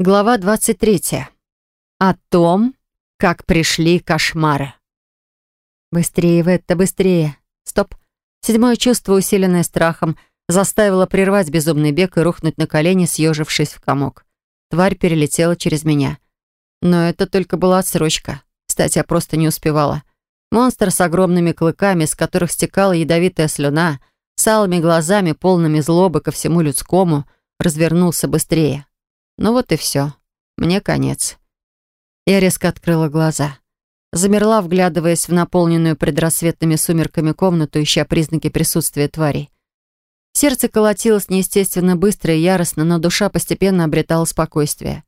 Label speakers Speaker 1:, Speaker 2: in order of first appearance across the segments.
Speaker 1: Глава 23. О том, как пришли кошмары. Быстрее, Ветта, быстрее. Стоп. Седьмое чувство, усиленное страхом, заставило прервать безумный бег и рухнуть на колени, съежившись в комок. Тварь перелетела через меня. Но это только была отсрочка. Кстати, я просто не успевала. Монстр с огромными клыками, с которых стекала ядовитая слюна, с алыми глазами, полными злобы ко всему людскому, развернулся быстрее. Ну вот и все. Мне конец. Я резко открыла глаза. Замерла, вглядываясь в наполненную предрассветными сумерками комнату, ища признаки присутствия тварей. Сердце колотилось неестественно быстро и яростно, но душа постепенно обретала спокойствие.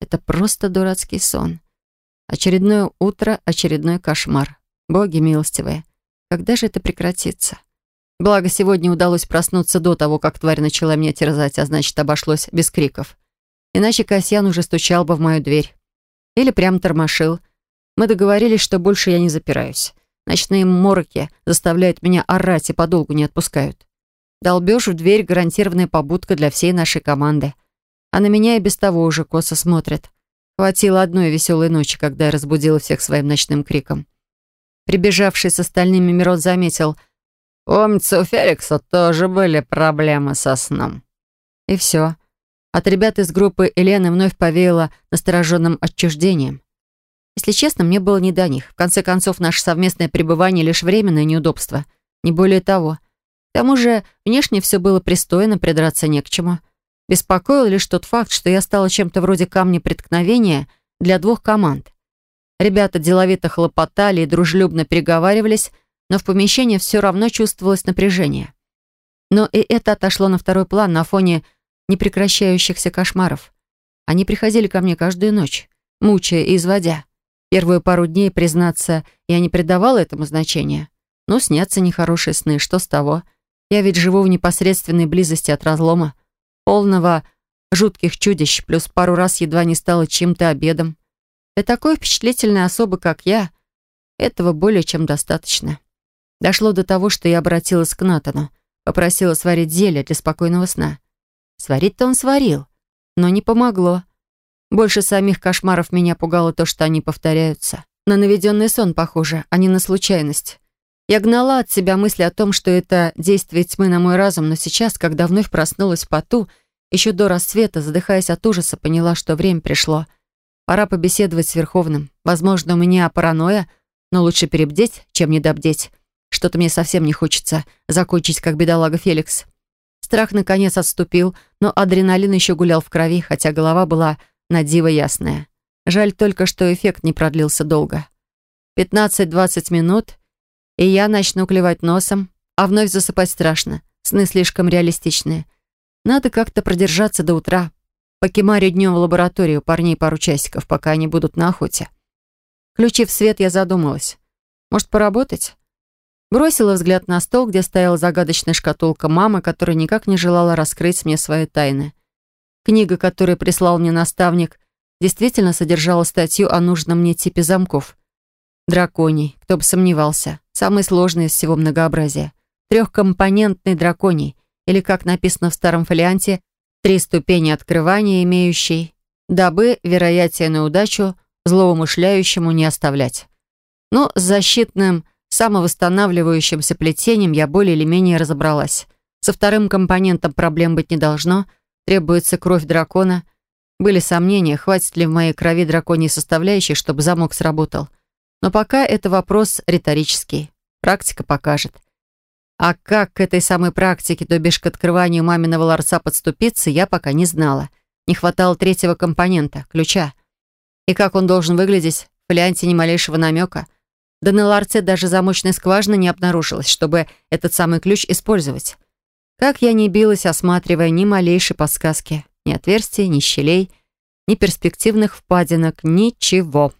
Speaker 1: Это просто дурацкий сон. Очередное утро, очередной кошмар. Боги милостивые. Когда же это прекратится? Благо, сегодня удалось проснуться до того, как тварь начала меня терзать, а значит, обошлось без криков. Иначе Касьян уже стучал бы в мою дверь. Или прям тормошил. Мы договорились, что больше я не запираюсь. Ночные мороки заставляют меня орать и подолгу не отпускают. Долбёж в дверь — гарантированная побудка для всей нашей команды. А на меня и без того уже косо смотрят. Хватило одной веселой ночи, когда я разбудила всех своим ночным криком. Прибежавший с остальными Мирот заметил, «Помнится, у Феликса тоже были проблемы со сном». И все. От ребят из группы Елены вновь повеяло настороженным отчуждением. Если честно, мне было не до них. В конце концов, наше совместное пребывание — лишь временное неудобство. Не более того. К тому же, внешне все было пристойно, придраться не к чему. Беспокоил лишь тот факт, что я стала чем-то вроде камня преткновения для двух команд. Ребята деловито хлопотали и дружелюбно переговаривались, но в помещении все равно чувствовалось напряжение. Но и это отошло на второй план на фоне непрекращающихся кошмаров. Они приходили ко мне каждую ночь, мучая и изводя. Первые пару дней, признаться, я не придавала этому значения. Но снятся нехорошие сны, что с того? Я ведь живу в непосредственной близости от разлома, полного жутких чудищ, плюс пару раз едва не стала чем-то обедом. Для такой впечатлительной особы, как я, этого более чем достаточно. Дошло до того, что я обратилась к Натану, попросила сварить зелье для спокойного сна. Сварить-то он сварил, но не помогло. Больше самих кошмаров меня пугало то, что они повторяются. На наведенный сон похоже, а не на случайность. Я гнала от себя мысли о том, что это действие тьмы на мой разум, но сейчас, когда вновь проснулась в поту, еще до рассвета, задыхаясь от ужаса, поняла, что время пришло. Пора побеседовать с Верховным. Возможно, у меня паранойя, но лучше перебдеть, чем недобдеть. Что-то мне совсем не хочется закончить, как бедолага Феликс. Страх, наконец, отступил, но адреналин еще гулял в крови, хотя голова была на диво ясная. Жаль только, что эффект не продлился долго. 15-20 минут, и я начну клевать носом, а вновь засыпать страшно. Сны слишком реалистичные. Надо как-то продержаться до утра. Покемарю днем в лабораторию парней пару часиков, пока они будут на охоте. Включив свет, я задумалась. Может, поработать? Бросила взгляд на стол, где стояла загадочная шкатулка мамы, которая никак не желала раскрыть мне свои тайны. Книга, которую прислал мне наставник, действительно содержала статью о нужном мне типе замков. Драконий, кто бы сомневался, самый сложный из всего многообразия. Трехкомпонентный драконий, или, как написано в старом фолианте, три ступени открывания, имеющий, дабы, вероятие на удачу, злоумышляющему не оставлять. Но с защитным самовосстанавливающимся плетением я более или менее разобралась. Со вторым компонентом проблем быть не должно. Требуется кровь дракона. Были сомнения, хватит ли в моей крови драконьей составляющей, чтобы замок сработал. Но пока это вопрос риторический. Практика покажет. А как к этой самой практике, то бишь к открыванию маминого ларца подступиться, я пока не знала. Не хватало третьего компонента, ключа. И как он должен выглядеть, в ни малейшего намека — да на ларце даже замочной скважины не обнаружилось, чтобы этот самый ключ использовать. Как я не билась, осматривая ни малейшей подсказки, ни отверстий, ни щелей, ни перспективных впадинок, ничего.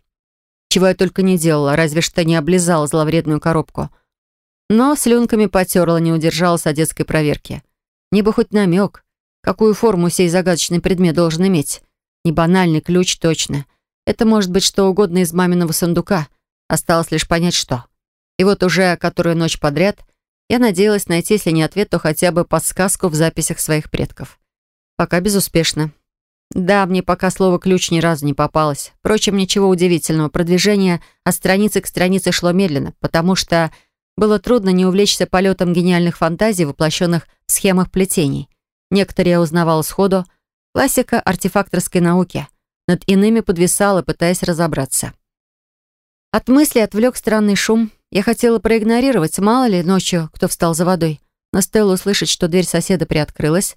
Speaker 1: Чего я только не делала, разве что не облизала зловредную коробку. Но слюнками потерла, не удержалась от детской проверки. Не бы хоть намек, какую форму сей загадочный предмет должен иметь. Не банальный ключ точно. Это может быть что угодно из маминого сундука — Осталось лишь понять, что. И вот уже которую ночь подряд я надеялась найти, если не ответ, то хотя бы подсказку в записях своих предков. Пока безуспешно. Да, мне пока слово «ключ» ни разу не попалось. Впрочем, ничего удивительного. Продвижение от страницы к странице шло медленно, потому что было трудно не увлечься полетом гениальных фантазий, воплощенных в схемах плетений. Некоторые я узнавала сходу. Классика артефакторской науки. Над иными подвисала, пытаясь разобраться. От мысли отвлек странный шум. Я хотела проигнорировать, мало ли ночью кто встал за водой. Но стоило услышать, что дверь соседа приоткрылась.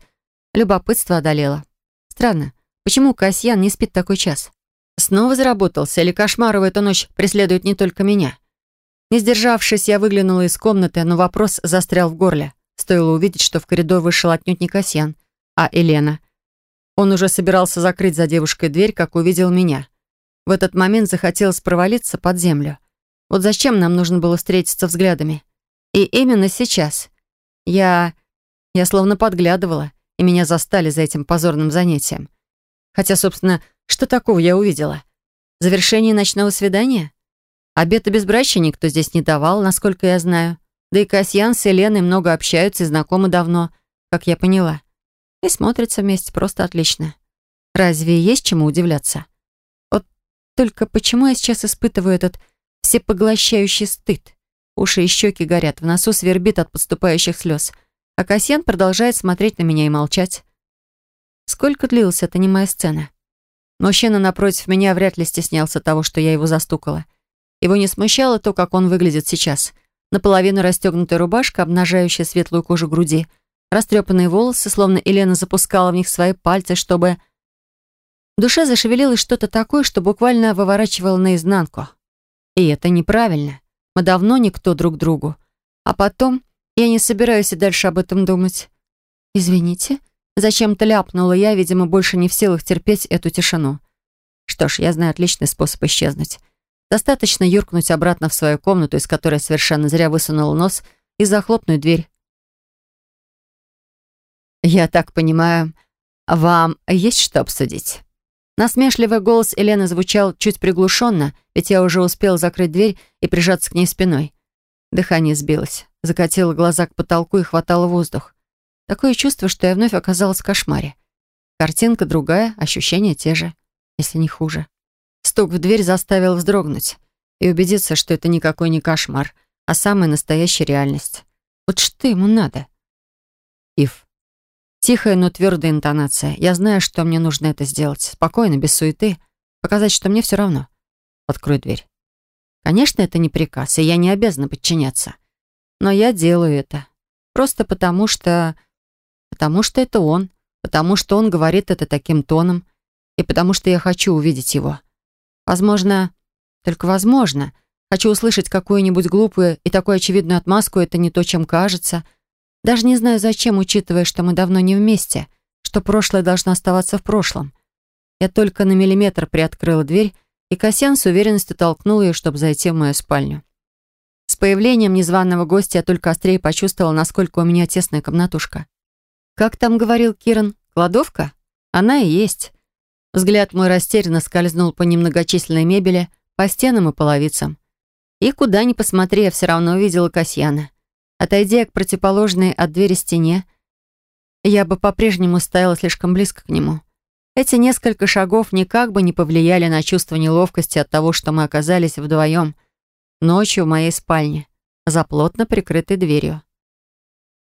Speaker 1: Любопытство одолело. Странно. Почему Касьян не спит такой час? Снова заработался, или кошмар в эту ночь преследует не только меня? Не сдержавшись, я выглянула из комнаты, но вопрос застрял в горле. Стоило увидеть, что в коридор вышел отнюдь не Касьян, а Елена. Он уже собирался закрыть за девушкой дверь, как увидел меня. В этот момент захотелось провалиться под землю. Вот зачем нам нужно было встретиться взглядами? И именно сейчас. Я... Я словно подглядывала, и меня застали за этим позорным занятием. Хотя, собственно, что такого я увидела? Завершение ночного свидания? Обета безбрачия никто здесь не давал, насколько я знаю. Да и Касьян с Еленой много общаются и знакомы давно, как я поняла. И смотрятся вместе просто отлично. Разве есть чему удивляться? Только почему я сейчас испытываю этот всепоглощающий стыд? Уши и щеки горят, в носу свербит от подступающих слез. А Касьян продолжает смотреть на меня и молчать. Сколько длилась эта немая сцена? Мужчина напротив меня вряд ли стеснялся того, что я его застукала. Его не смущало то, как он выглядит сейчас. Наполовину расстегнутая рубашка, обнажающая светлую кожу груди, растрепанные волосы, словно Елена запускала в них свои пальцы, чтобы... В душе зашевелилось что-то такое, что буквально выворачивало наизнанку. И это неправильно. Мы давно никто друг другу. А потом я не собираюсь и дальше об этом думать. «Извините», Зачем-то ляпнула я, видимо, больше не в силах терпеть эту тишину. Что ж, я знаю отличный способ исчезнуть. Достаточно юркнуть обратно в свою комнату, из которой совершенно зря высунул нос, и захлопнуть дверь. «Я так понимаю, вам есть что обсудить?» Насмешливый голос Елены звучал чуть приглушенно, ведь я уже успел закрыть дверь и прижаться к ней спиной. Дыхание сбилось, закатило глаза к потолку и хватало воздух. Такое чувство, что я вновь оказалась в кошмаре. Картинка другая, ощущения те же, если не хуже. Стук в дверь заставил вздрогнуть и убедиться, что это никакой не кошмар, а самая настоящая реальность. Вот что ему надо? Ив. Тихая, но твердая интонация. Я знаю, что мне нужно это сделать. Спокойно, без суеты. Показать, что мне все равно. Открой дверь. Конечно, это не приказ, и я не обязана подчиняться. Но я делаю это. Просто потому что Потому что это он, потому что он говорит это таким тоном, и потому что я хочу увидеть его. Возможно, только возможно, хочу услышать какую-нибудь глупую и такую очевидную отмазку, это не то, чем кажется. Даже не знаю зачем, учитывая, что мы давно не вместе, что прошлое должно оставаться в прошлом. Я только на миллиметр приоткрыла дверь, и Касьян с уверенностью толкнул ее, чтобы зайти в мою спальню. С появлением незваного гостя я только острее почувствовала, насколько у меня тесная комнатушка. Как там говорил Киран, кладовка? Она и есть. Взгляд мой растерянно скользнул по немногочисленной мебели, по стенам и половицам. И куда ни посмотри, я все равно увидела Касьяна. Отойдя к противоположной от двери стене, я бы по-прежнему стояла слишком близко к нему. Эти несколько шагов никак бы не повлияли на чувство неловкости от того, что мы оказались вдвоем ночью в моей спальне, за плотно прикрытой дверью.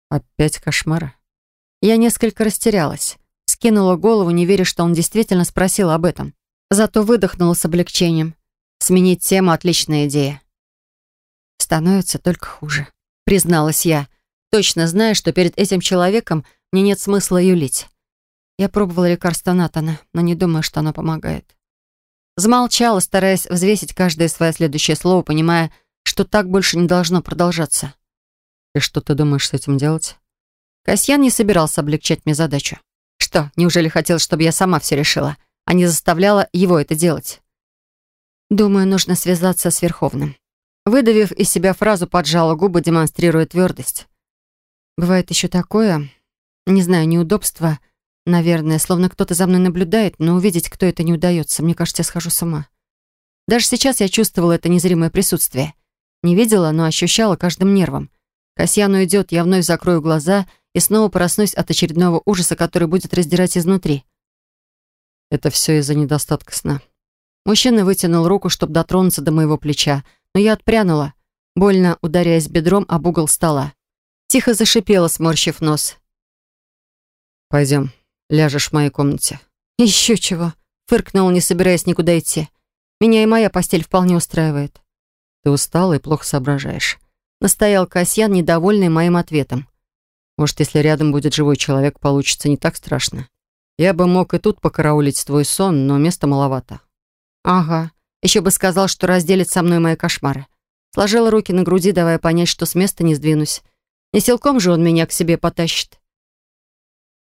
Speaker 1: Опять кошмары. Я несколько растерялась. Скинула голову, не веря, что он действительно спросил об этом. Зато выдохнула с облегчением. Сменить тему — отличная идея. Становится только хуже, призналась я, точно зная, что перед этим человеком мне нет смысла юлить. Я пробовала лекарство Натана, но не думаю, что оно помогает. Замолчала, стараясь взвесить каждое свое следующее слово, понимая, что так больше не должно продолжаться. «И что ты думаешь с этим делать?» Касьян не собирался облегчать мне задачу. Что, неужели хотел, чтобы я сама все решила, а не заставляла его это делать? Думаю, нужно связаться с Верховным. Выдавив из себя фразу, поджала губы, демонстрируя твердость. Бывает еще такое, не знаю, неудобство, наверное, словно кто-то за мной наблюдает, но увидеть, кто это, не удается. Мне кажется, я схожу с ума. Даже сейчас я чувствовала это незримое присутствие. Не видела, но ощущала каждым нервом. Касьян уйдет, я вновь закрою глаза и снова проснусь от очередного ужаса, который будет раздирать изнутри. Это все из-за недостатка сна. Мужчина вытянул руку, чтобы дотронуться до моего плеча, но я отпрянула, больно ударяясь бедром об угол стола. Тихо зашипела, сморщив нос. «Пойдем, ляжешь в моей комнате». «Еще чего», — фыркнул, не собираясь никуда идти. «Меня и моя постель вполне устраивает».
Speaker 2: «Ты устала и плохо соображаешь», —
Speaker 1: настоял Касьян, недовольный моим ответом.
Speaker 2: «Может, если рядом будет живой человек, получится не так страшно. Я бы мог и тут покараулить твой сон, но места маловато».
Speaker 1: «Ага. Еще бы сказал, что разделит со мной мои кошмары. Сложила руки на груди, давая понять, что с места не сдвинусь. Не силком же он меня к себе потащит».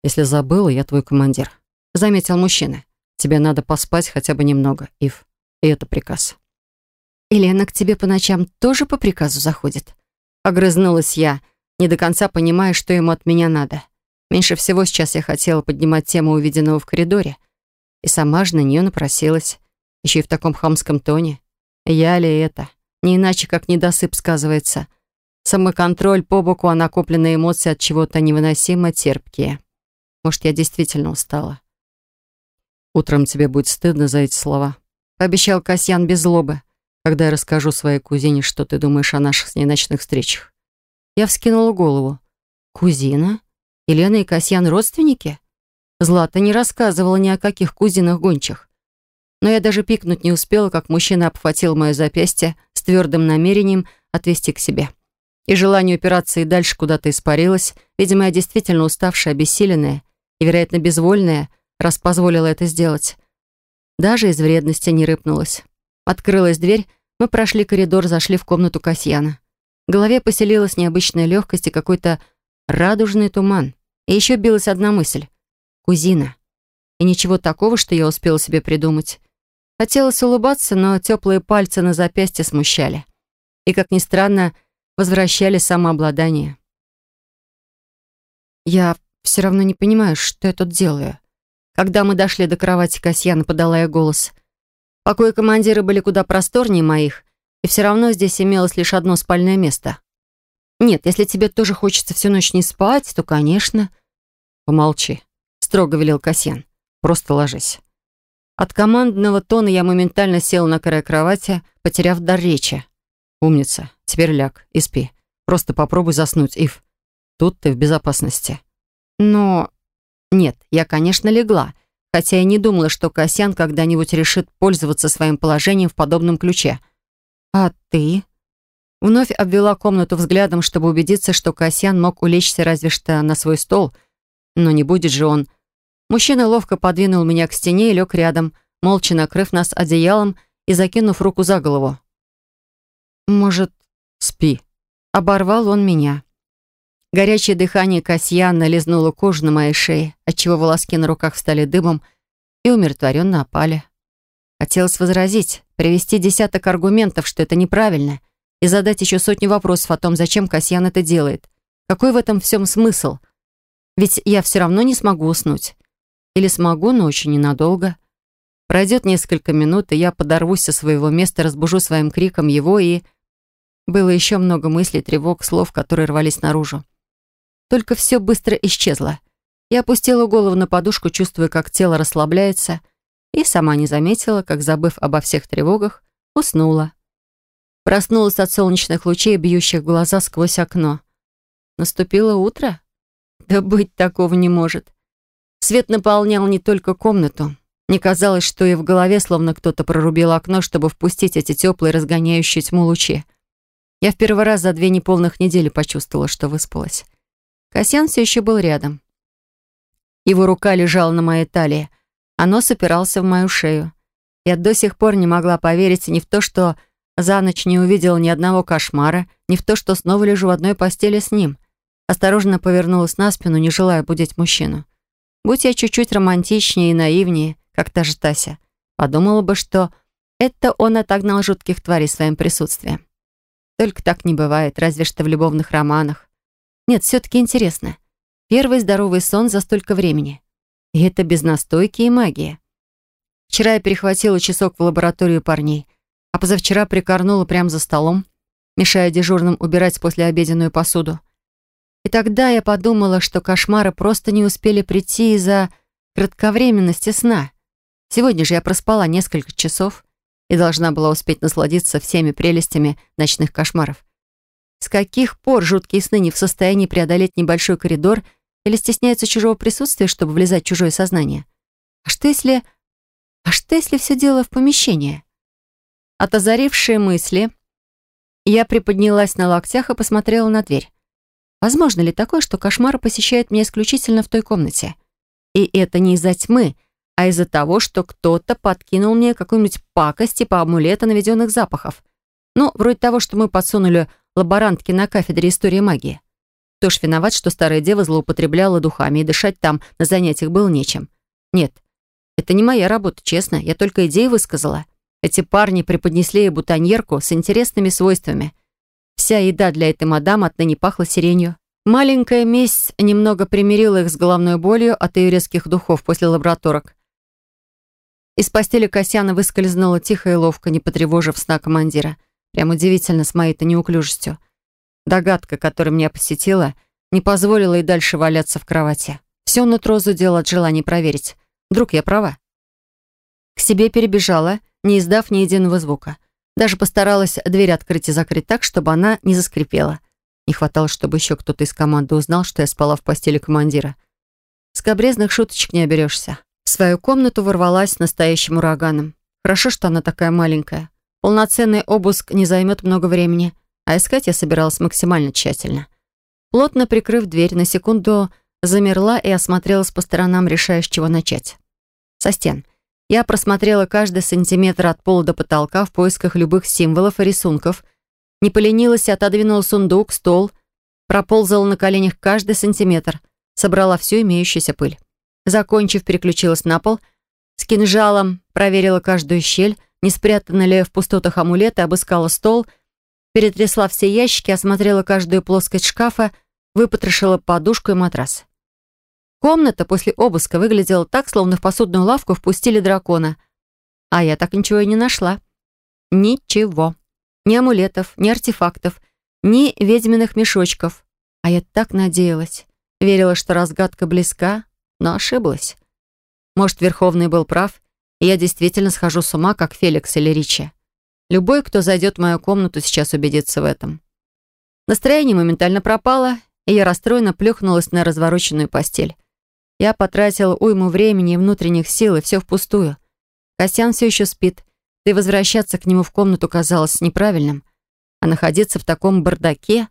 Speaker 2: «Если забыла, я твой командир», — заметил мужчина. «Тебе надо поспать хотя бы немного, Ив. И это приказ».
Speaker 1: «И Лена к тебе по ночам тоже по приказу заходит?» Огрызнулась я, не до конца понимая, что ему от меня надо. Меньше всего сейчас я хотела поднимать тему увиденного в коридоре. И сама же на нее напросилась. Еще и в таком хамском тоне. Я ли это? Не иначе, как недосып сказывается. Самоконтроль по боку, а накопленные эмоции от чего-то невыносимо терпкие. Может, я действительно устала.
Speaker 2: «Утром тебе будет стыдно за эти слова», — пообещал Касьян без злобы когда я расскажу своей кузине, что ты думаешь о наших с ней ночных встречах».
Speaker 1: Я вскинула голову. «Кузина? Елена и Касьян родственники?» Злата не рассказывала ни о каких кузинах гончих. Но я даже пикнуть не успела, как мужчина обхватил мое запястье с твердым намерением отвести к себе. И желание упираться и дальше куда-то испарилось. Видимо, я действительно уставшая, обессиленная и, вероятно, безвольная, раз позволила это сделать. Даже из вредности не рыпнулась. Открылась дверь, мы прошли коридор, зашли в комнату Касьяна. В голове поселилась необычная легкость и какой-то радужный туман. И еще билась одна мысль. Кузина. И ничего такого, что я успела себе придумать. Хотелось улыбаться, но теплые пальцы на запястье смущали. И, как ни странно, возвращали самообладание. Я все равно не понимаю, что я тут делаю. Когда мы дошли до кровати Касьяна, подала я голос. Покои командира были куда просторнее моих, и все равно здесь имелось лишь одно спальное место. Нет, если тебе тоже хочется всю ночь не спать, то, конечно...
Speaker 2: Помолчи, строго велел Касьян. Просто ложись.
Speaker 1: От командного тона я моментально сел на край кровати, потеряв дар речи.
Speaker 2: «Умница. Теперь ляг и спи. Просто попробуй заснуть, Ив. Тут ты в безопасности».
Speaker 1: «Но...» «Нет, я, конечно, легла хотя и не думала, что Касьян когда-нибудь решит пользоваться своим положением в подобном ключе. «А ты?» Вновь обвела комнату взглядом, чтобы убедиться, что Касьян мог улечься разве что на свой стол. Но не будет же он. Мужчина ловко подвинул меня к стене и лег рядом, молча накрыв нас одеялом и закинув руку за голову. «Может, спи?» Оборвал он меня. Горячее дыхание Касьяна лизнуло кожу на моей шее, отчего волоски на руках встали дыбом и умиротворенно опали. Хотелось возразить, привести десяток аргументов, что это неправильно, и задать еще сотню вопросов о том, зачем Касьян это делает. Какой в этом всем смысл? Ведь я все равно не смогу уснуть. Или смогу, но очень ненадолго. Пройдет несколько минут, и я подорвусь со своего места, разбужу своим криком его, и... Было еще много мыслей, тревог, слов, которые рвались наружу. Только все быстро исчезло. Я опустила голову на подушку, чувствуя, как тело расслабляется, и сама не заметила, как, забыв обо всех тревогах, уснула. Проснулась от солнечных лучей, бьющих глаза сквозь окно. Наступило утро? Да быть такого не может. Свет наполнял не только комнату. Мне казалось, что и в голове словно кто-то прорубил окно, чтобы впустить эти теплые, разгоняющие тьму лучи. Я в первый раз за две неполных недели почувствовала, что выспалась. Касьян все еще был рядом. Его рука лежала на моей талии, а нос опирался в мою шею. Я до сих пор не могла поверить ни в то, что за ночь не увидела ни одного кошмара, ни в то, что снова лежу в одной постели с ним. Осторожно повернулась на спину, не желая будить мужчину. Будь я чуть-чуть романтичнее и наивнее, как та же Тася, подумала бы, что это он отогнал жутких тварей своим присутствием. Только так не бывает, разве что в любовных романах. Нет, все-таки интересно. Первый здоровый сон за столько времени. И это без настойки и магии. Вчера я перехватила часок в лабораторию парней, а позавчера прикорнула прямо за столом, мешая дежурным убирать послеобеденную посуду. И тогда я подумала, что кошмары просто не успели прийти из-за кратковременности сна. Сегодня же я проспала несколько часов и должна была успеть насладиться всеми прелестями ночных кошмаров. С каких пор жуткие сны не в состоянии преодолеть небольшой коридор или стесняются чужого присутствия, чтобы влезать в чужое сознание? А что если... А что если все дело в помещении? От озарившей мысли я приподнялась на локтях и посмотрела на дверь. Возможно ли такое, что кошмары посещают меня исключительно в той комнате? И это не из-за тьмы, а из-за того, что кто-то подкинул мне какую-нибудь пакость типа амулета наведенных запахов. Ну, вроде того, что мы подсунули лаборантке на кафедре истории магии. Кто ж виноват, что старая дева злоупотребляла духами, и дышать там на занятиях было нечем? Нет, это не моя работа, честно, я только идею высказала. Эти парни преподнесли ей бутоньерку с интересными свойствами. Вся еда для этой мадам отныне пахла сиренью. Маленькая месть немного примирила их с головной болью от ее резких духов после лабораторок. Из постели Косяна выскользнула тихо и ловко, не потревожив сна командира. Прям удивительно с моей-то неуклюжестью. Догадка, которая меня посетила, не позволила и дальше валяться в кровати. Все нутро зудело от желания проверить. Вдруг я права? К себе перебежала, не издав ни единого звука. Даже постаралась дверь открыть и закрыть так, чтобы она не заскрипела. Не хватало, чтобы еще кто-то из команды узнал, что я спала в постели командира. Скобрезных шуточек не оберешься. В свою комнату ворвалась настоящим ураганом. Хорошо, что она такая маленькая. Полноценный обыск не займет много времени, а искать я собиралась максимально тщательно. Плотно прикрыв дверь, на секунду замерла и осмотрелась по сторонам, решая, с чего начать. Со стен. Я просмотрела каждый сантиметр от пола до потолка в поисках любых символов и рисунков. Не поленилась отодвинула сундук, стол, проползала на коленях каждый сантиметр, собрала всю имеющуюся пыль. Закончив, переключилась на пол. С кинжалом проверила каждую щель, не спрятаны ли в пустотах амулеты, обыскала стол, перетрясла все ящики, осмотрела каждую плоскость шкафа, выпотрошила подушку и матрас. Комната после обыска выглядела так, словно в посудную лавку впустили дракона. А я так ничего и не нашла. Ничего. Ни амулетов, ни артефактов, ни ведьминых мешочков. А я так надеялась. Верила, что разгадка близка, но ошиблась. Может, Верховный был прав, и я действительно схожу с ума, как Феликс или Ричи. Любой, кто зайдет в мою комнату, сейчас убедится в этом. Настроение моментально пропало, и я расстроенно плюхнулась на развороченную постель. Я потратила уйму времени и внутренних сил, и все впустую. Костян все еще спит, да и возвращаться к нему в комнату казалось неправильным. А находиться в таком бардаке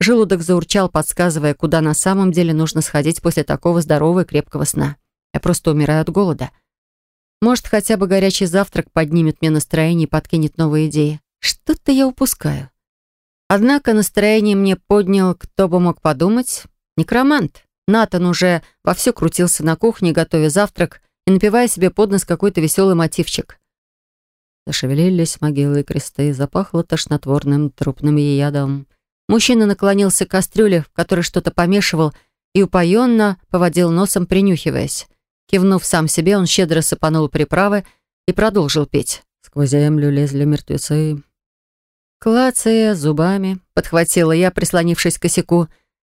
Speaker 1: Желудок заурчал, подсказывая, куда на самом деле нужно сходить после такого здорового и крепкого сна. Я просто умираю от голода. Может, хотя бы горячий завтрак поднимет мне настроение и подкинет новые идеи. Что-то я упускаю. Однако настроение мне поднял, кто бы мог подумать, некромант. Натан уже вовсю крутился на кухне, готовя завтрак и напивая себе под нос какой-то веселый мотивчик. Зашевелились могилы и кресты, запахло тошнотворным трупным ядом. Мужчина наклонился к кастрюле, в которой что-то помешивал, и упоенно поводил носом, принюхиваясь. Кивнув сам себе, он щедро сыпанул приправы и продолжил петь. «Сквозь землю лезли мертвецы». Клацая зубами, подхватила я, прислонившись к косяку.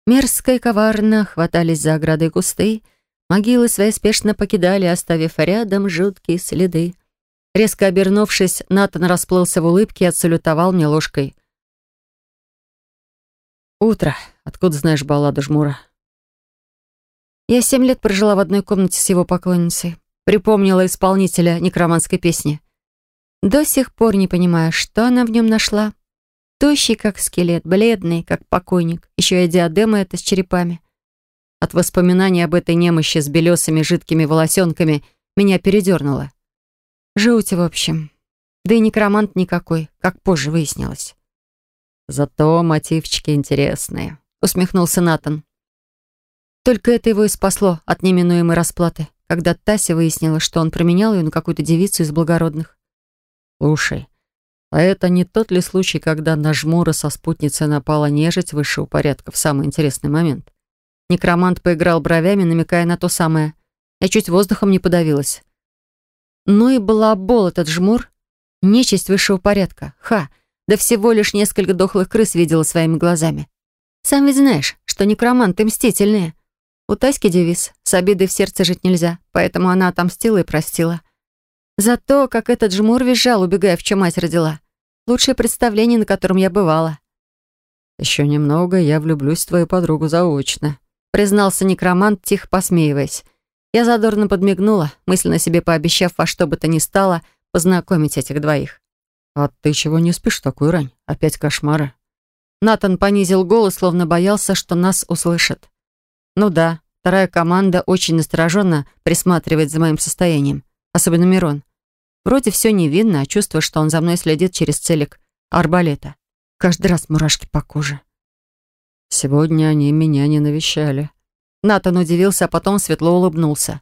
Speaker 1: Мерзко и коварно хватались за ограды кусты, могилы свои спешно покидали, оставив рядом жуткие следы. Резко обернувшись, Натан расплылся в улыбке и отсалютовал мне ложкой. «Утро. Откуда знаешь балладу Жмура?» Я семь лет прожила в одной комнате с его поклонницей. Припомнила исполнителя некроманской песни. До сих пор не понимаю, что она в нем нашла. Тощий, как скелет, бледный, как покойник. Еще и диадема эта с черепами. От воспоминаний об этой немощи с белесыми жидкими волосенками меня передернуло. Жуть, в общем. Да и некромант никакой, как позже выяснилось. «Зато мотивчики интересные», — усмехнулся Натан. Только это его и спасло от неминуемой расплаты, когда Тася выяснила, что он променял ее на какую-то девицу из благородных. «Слушай, а это не тот ли случай, когда на жмура со спутницей напала нежить высшего порядка в самый интересный момент?» Некромант поиграл бровями, намекая на то самое. Я чуть воздухом не подавилась. Ну и балабол этот жмур. Нечисть высшего порядка. Ха! Да всего лишь несколько дохлых крыс видела своими глазами. Сам ведь знаешь, что некроманты мстительные. У Таськи девиз «С обидой в сердце жить нельзя», поэтому она отомстила и простила. За то, как этот жмур визжал, убегая, в чем мать родила. Лучшее представление, на котором я бывала.
Speaker 2: «Еще немного, я влюблюсь в твою подругу заочно»,
Speaker 1: признался некромант, тихо посмеиваясь. Я задорно подмигнула, мысленно себе пообещав во что бы то ни стало познакомить этих двоих.
Speaker 2: «А ты чего не спишь такую рань? Опять кошмары?»
Speaker 1: Натан понизил голос, словно боялся, что нас услышат. «Ну да, вторая команда очень настороженно присматривает за моим состоянием, особенно Мирон. Вроде все невинно, а чувство, что он за мной следит через целик арбалета. Каждый раз мурашки по коже.
Speaker 2: Сегодня они меня не навещали.
Speaker 1: Натан удивился, а потом светло улыбнулся.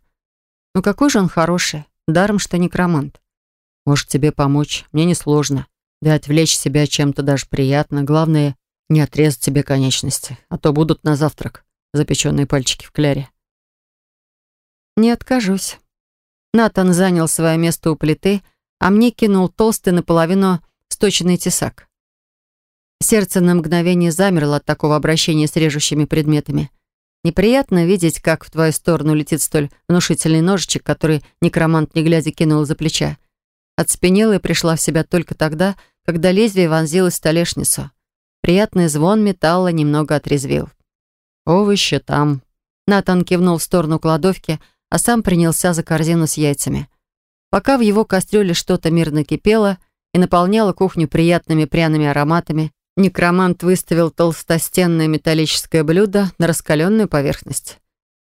Speaker 1: Ну какой же он хороший, даром что некромант.
Speaker 2: Может, тебе помочь? Мне несложно. Да отвлечь себя чем-то даже приятно. Главное, не отрезать себе конечности, а то будут на завтрак запеченные пальчики в кляре.
Speaker 1: Не откажусь. Натан занял свое место у плиты, а мне кинул толстый наполовину сточенный тесак. Сердце на мгновение замерло от такого обращения с режущими предметами. Неприятно видеть, как в твою сторону летит столь внушительный ножичек, который некромант, не глядя, кинул за плеча. Отспенела и пришла в себя только тогда, когда лезвие вонзилось в столешницу. Приятный звон металла немного отрезвил.
Speaker 2: «Овощи там».
Speaker 1: Натан кивнул в сторону кладовки, а сам принялся за корзину с яйцами. Пока в его кастрюле что-то мирно кипело и наполняло кухню приятными пряными ароматами, некромант выставил толстостенное металлическое блюдо на раскаленную поверхность.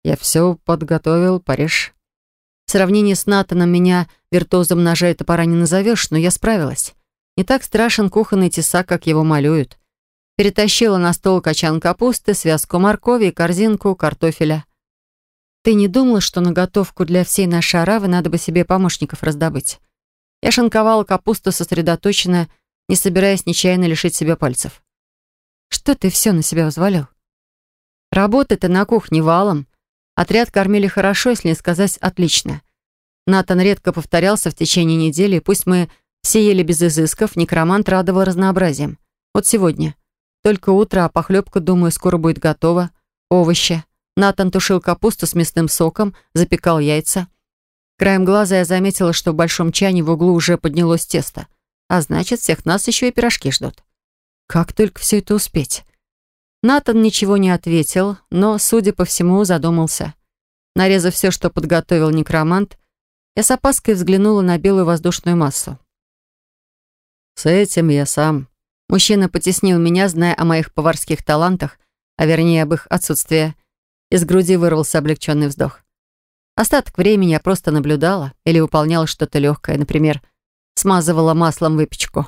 Speaker 1: «Я все подготовил, Париж». В сравнении с Натаном меня виртуозом ножа и топора не назовешь, но я справилась. Не так страшен кухонный тесак, как его малюют. Перетащила на стол качан капусты, связку моркови и корзинку картофеля. Ты не думала, что на готовку для всей нашей аравы надо бы себе помощников раздобыть? Я шинковала капусту сосредоточенно, не собираясь нечаянно лишить себя пальцев. Что ты все на себя взвалил? Работы-то на кухне валом. Отряд кормили хорошо, если не сказать отлично. Натан редко повторялся в течение недели, пусть мы все ели без изысков, некромант радовал разнообразием. Вот сегодня. Только утро, а похлебка, думаю, скоро будет готова. Овощи. Натан тушил капусту с мясным соком, запекал яйца. Краем глаза я заметила, что в большом чане в углу уже поднялось тесто. А значит, всех нас еще и пирожки ждут. Как только все это успеть? Натан ничего не ответил, но, судя по всему, задумался. Нарезав все, что подготовил некромант, я с опаской взглянула на белую воздушную массу.
Speaker 2: «С этим я сам».
Speaker 1: Мужчина потеснил меня, зная о моих поварских талантах, а вернее об их отсутствии, из груди вырвался облегченный вздох. Остаток времени я просто наблюдала или выполняла что-то легкое, например, смазывала маслом выпечку.